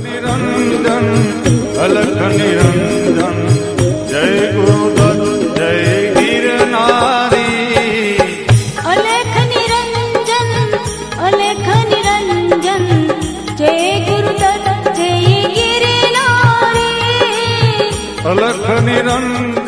निरंजन अलख निरंजन। जय गुरुदत्त जय गिर नारी। अलख निरंजन अलख निरंजन। जय गुरुदत्त जय गिरनारी। अलख निरंजन